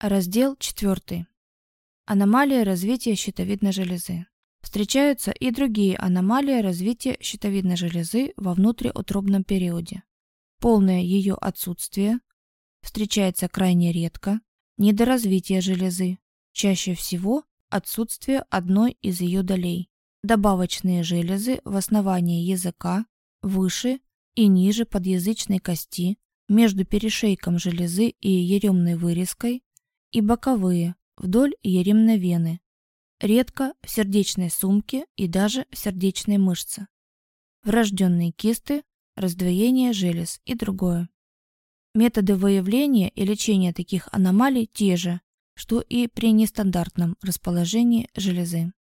Раздел 4. Аномалия развития щитовидной железы. Встречаются и другие аномалии развития щитовидной железы во внутриутробном периоде. Полное ее отсутствие встречается крайне редко, недоразвитие железы, чаще всего отсутствие одной из ее долей, добавочные железы в основании языка, выше и ниже подъязычной кости, между перешейком железы и еремной вырезкой, и боковые, вдоль еремной вены, редко в сердечной сумке и даже в сердечной мышце, врожденные кисты, раздвоение желез и другое. Методы выявления и лечения таких аномалий те же, что и при нестандартном расположении железы.